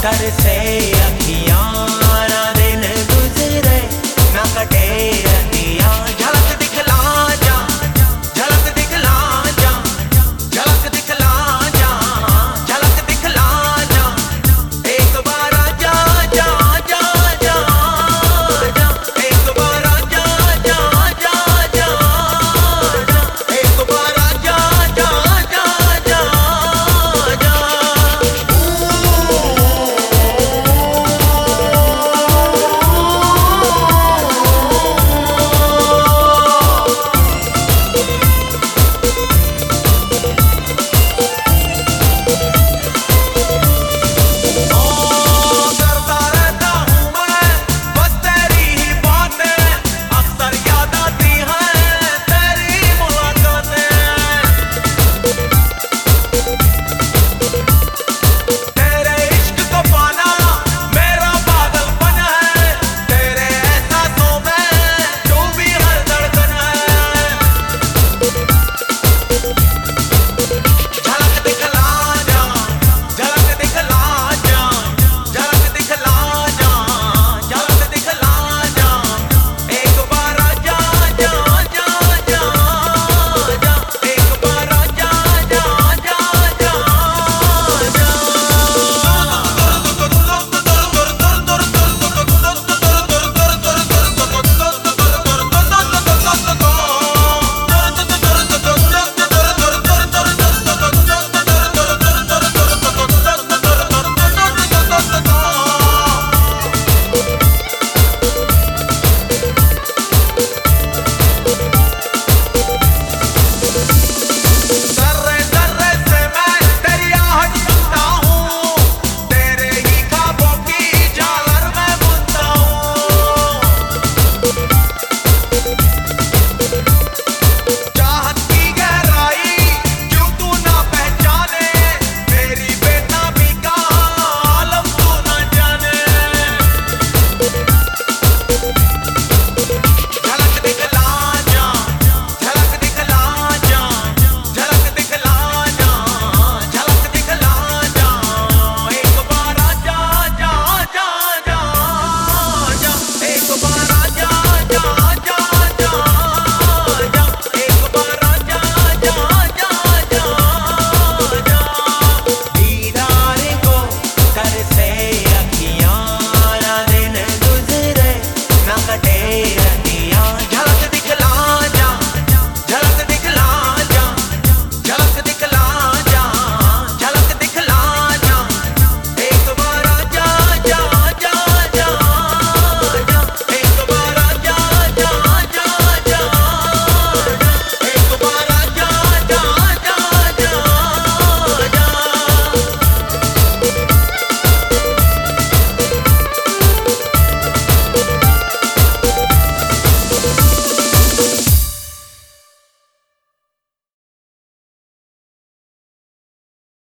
carecer